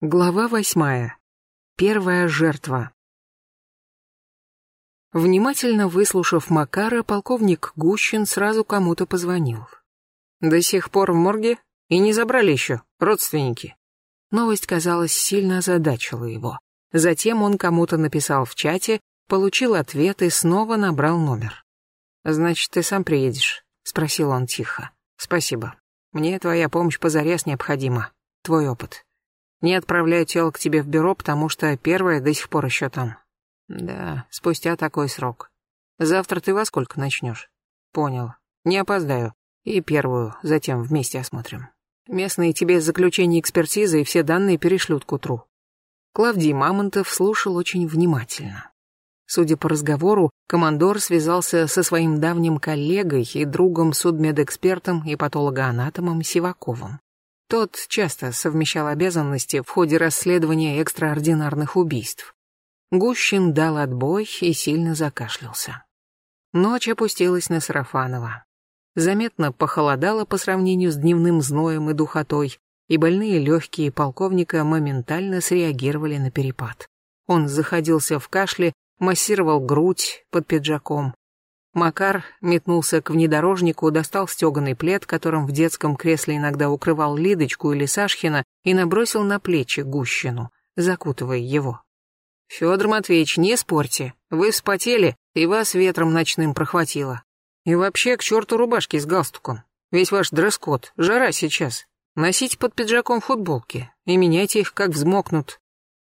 Глава восьмая. Первая жертва. Внимательно выслушав Макара, полковник Гущин сразу кому-то позвонил. «До сих пор в морге? И не забрали еще, родственники?» Новость, казалось, сильно озадачила его. Затем он кому-то написал в чате, получил ответ и снова набрал номер. «Значит, ты сам приедешь?» — спросил он тихо. «Спасибо. Мне твоя помощь позарез необходима. Твой опыт. Не отправляю тело к тебе в бюро, потому что первое до сих пор еще там. Да, спустя такой срок. Завтра ты во сколько начнешь? Понял. Не опоздаю. И первую, затем вместе осмотрим. Местные тебе заключение экспертизы и все данные перешлют к утру. Клавдий Мамонтов слушал очень внимательно. Судя по разговору, командор связался со своим давним коллегой и другом-судмедэкспертом и патологоанатомом Сиваковым. Тот часто совмещал обязанности в ходе расследования экстраординарных убийств. Гущин дал отбой и сильно закашлялся. Ночь опустилась на Сарафанова. Заметно похолодало по сравнению с дневным зноем и духотой, и больные легкие полковника моментально среагировали на перепад. Он заходился в кашле, массировал грудь под пиджаком, Макар метнулся к внедорожнику, достал стеганый плед, которым в детском кресле иногда укрывал Лидочку или Сашхина, и набросил на плечи Гущину, закутывая его. «Федор Матвеевич, не спорьте. Вы вспотели, и вас ветром ночным прохватило. И вообще к черту рубашки с галстуком. Весь ваш дресс-код, жара сейчас. Носите под пиджаком футболки и меняйте их, как взмокнут.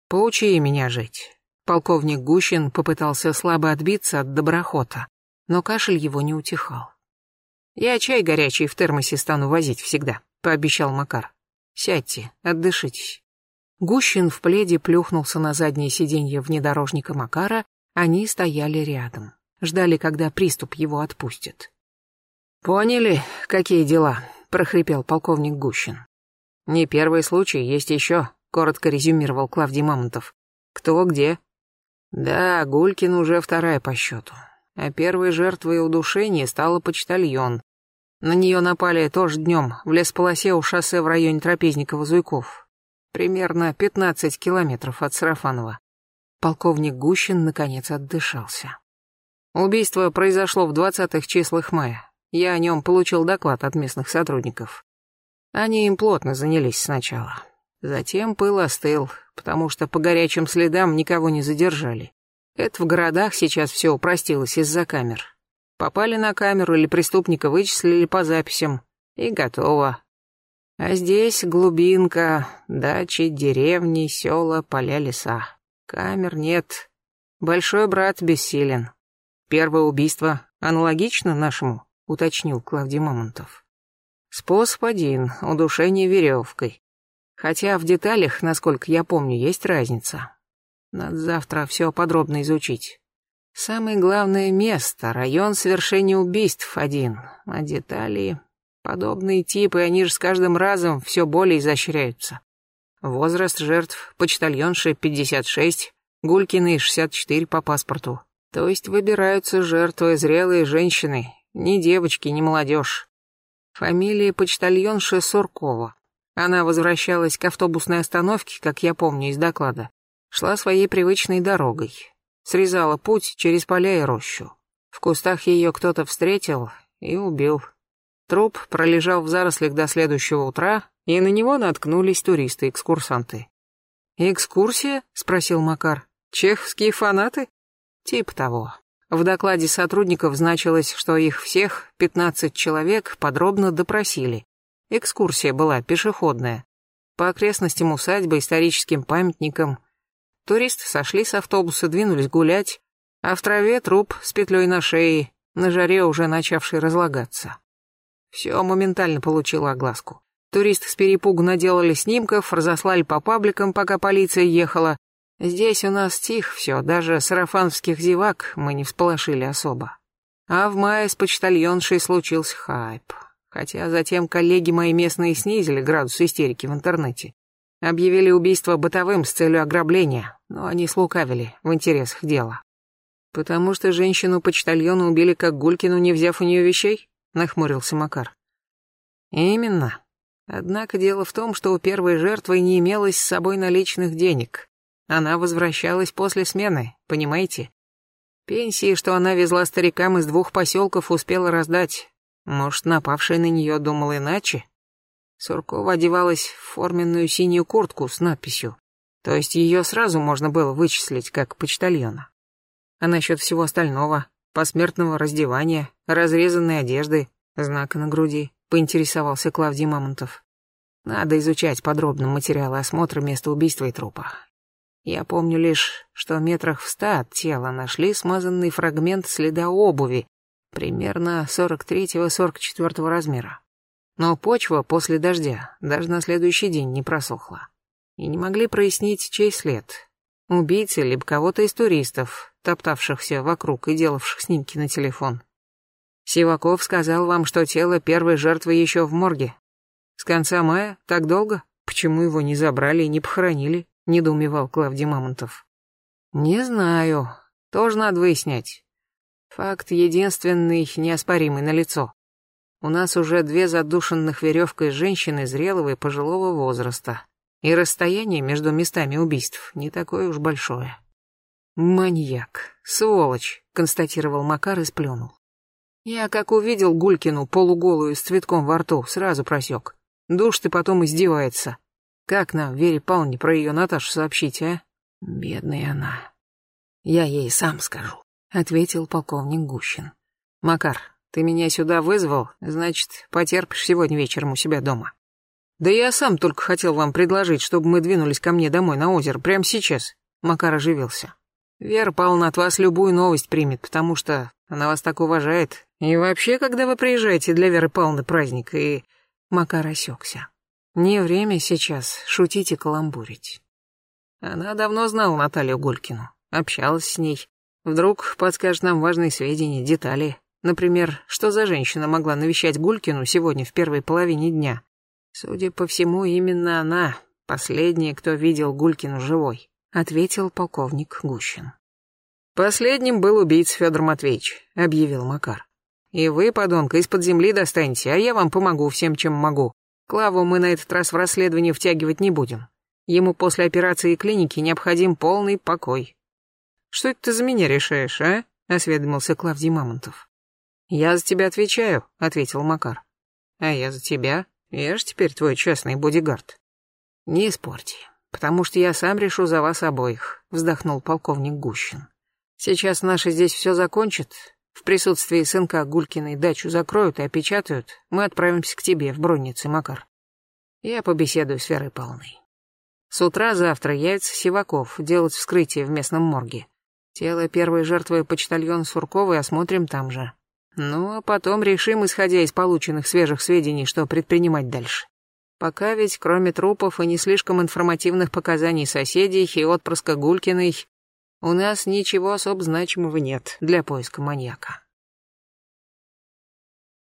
Поучи меня жить». Полковник Гущин попытался слабо отбиться от доброхота но кашель его не утихал. «Я чай горячий в термосе стану возить всегда», — пообещал Макар. «Сядьте, отдышитесь». Гущин в пледе плюхнулся на заднее сиденье внедорожника Макара, они стояли рядом, ждали, когда приступ его отпустит. «Поняли, какие дела?» — прохрипел полковник Гущин. «Не первый случай, есть еще», — коротко резюмировал Клавдий Мамонтов. «Кто где?» «Да, Гулькин уже вторая по счету а первой жертвой удушения стала почтальон. На нее напали тоже днем, в лесполосе у шоссе в районе Трапезникова-Зуйков. Примерно 15 километров от Сарафанова. Полковник Гущин наконец отдышался. Убийство произошло в 20-х числах мая. Я о нем получил доклад от местных сотрудников. Они им плотно занялись сначала. Затем пыл остыл, потому что по горячим следам никого не задержали. Это в городах сейчас все упростилось из-за камер. Попали на камеру или преступника вычислили по записям, и готово. А здесь глубинка, дачи, деревни, села, поля, леса. Камер нет. Большой брат бессилен. Первое убийство аналогично нашему, уточнил Клавдий Мамонтов. Способ один — удушение веревкой. Хотя в деталях, насколько я помню, есть разница. Надо завтра все подробно изучить. Самое главное место, район совершения убийств один, а детали... Подобные типы, они же с каждым разом все более изощряются. Возраст жертв почтальонши 56, Гулькины 64 по паспорту. То есть выбираются жертвы зрелые женщины, ни девочки, ни молодежь. Фамилия почтальонши Суркова. Она возвращалась к автобусной остановке, как я помню из доклада шла своей привычной дорогой. Срезала путь через поля и рощу. В кустах ее кто-то встретил и убил. Труп пролежал в зарослях до следующего утра, и на него наткнулись туристы-экскурсанты. «Экскурсия?» — спросил Макар. «Чеховские фанаты?» «Тип того». В докладе сотрудников значилось, что их всех, 15 человек, подробно допросили. Экскурсия была пешеходная. По окрестностям усадьбы, историческим памятникам, Туристы сошли с автобуса, двинулись гулять, а в траве труп с петлей на шее, на жаре уже начавший разлагаться. Все моментально получило огласку. Туристы с перепугу наделали снимков, разослали по пабликам, пока полиция ехала. Здесь у нас тихо все, даже сарафанских зевак мы не всполошили особо. А в мае с почтальоншей случился хайп. Хотя затем коллеги мои местные снизили градус истерики в интернете. Объявили убийство бытовым с целью ограбления, но они слукавили в интересах дела. «Потому что женщину-почтальона убили как Гулькину, не взяв у нее вещей?» — нахмурился Макар. «Именно. Однако дело в том, что у первой жертвы не имелось с собой наличных денег. Она возвращалась после смены, понимаете? Пенсии, что она везла старикам из двух поселков, успела раздать. Может, напавшая на нее думал иначе? Суркова одевалась в форменную синюю куртку с надписью. То есть ее сразу можно было вычислить как почтальона. А насчет всего остального, посмертного раздевания, разрезанной одежды, знака на груди, поинтересовался Клавдий Мамонтов. Надо изучать подробно материалы осмотра места убийства и трупа. Я помню лишь, что метрах в ста от тела нашли смазанный фрагмент следа обуви, примерно 43-44 размера. Но почва после дождя даже на следующий день не просохла. И не могли прояснить, чей след. Убийцы, либо кого-то из туристов, топтавшихся вокруг и делавших снимки на телефон. Сиваков сказал вам, что тело первой жертвы еще в морге. С конца мая? Так долго? Почему его не забрали и не похоронили? недоумевал Клавдий Мамонтов. Не знаю. Тоже надо выяснять. Факт единственный, неоспоримый на лицо. У нас уже две задушенных веревкой женщины зрелого и пожилого возраста. И расстояние между местами убийств не такое уж большое. «Маньяк, сволочь», — констатировал Макар и сплюнул. Я, как увидел Гулькину полуголую с цветком во рту, сразу просек. Душ ты потом издевается. Как нам, Вере Павловне, про ее Наташу сообщить, а? Бедная она. Я ей сам скажу, ответил полковник Гущин. Макар, ты меня сюда вызвал, значит, потерпишь сегодня вечером у себя дома. Да я сам только хотел вам предложить, чтобы мы двинулись ко мне домой на озеро прямо сейчас. Макар оживился. Вера Павловна от вас любую новость примет, потому что она вас так уважает. И вообще, когда вы приезжаете для Веры Павловны праздник, и... Макар осекся. Не время сейчас шутить и каламбурить. Она давно знала Наталью Голькину, общалась с ней. Вдруг подскажет нам важные сведения, детали. Например, что за женщина могла навещать Гулькину сегодня в первой половине дня. Судя по всему, именно она, последняя, кто видел Гулькину живой, ответил полковник Гущин. Последним был убийца Федор Матвеевич, объявил Макар. И вы, подонка, из-под земли достанете, а я вам помогу всем, чем могу. Клаву мы на этот раз в расследование втягивать не будем. Ему после операции и клиники необходим полный покой. Что это ты за меня решаешь, а? осведомился Клавдий Мамонтов. Я за тебя отвечаю, ответил Макар. А я за тебя. Я ж теперь твой частный бодигард. Не испорти, потому что я сам решу за вас обоих, вздохнул полковник Гущин. Сейчас наши здесь все закончат, в присутствии сынка Гулькиной дачу закроют и опечатают, мы отправимся к тебе в Броннице, Макар. Я побеседую с Верой Павловной. С утра завтра явится Сиваков делать вскрытие в местном морге. Тело первой жертвы почтальон Сурковой осмотрим там же. Ну, а потом решим, исходя из полученных свежих сведений, что предпринимать дальше. Пока ведь, кроме трупов и не слишком информативных показаний соседей и отпрыска Гулькиной, у нас ничего особо значимого нет для поиска маньяка.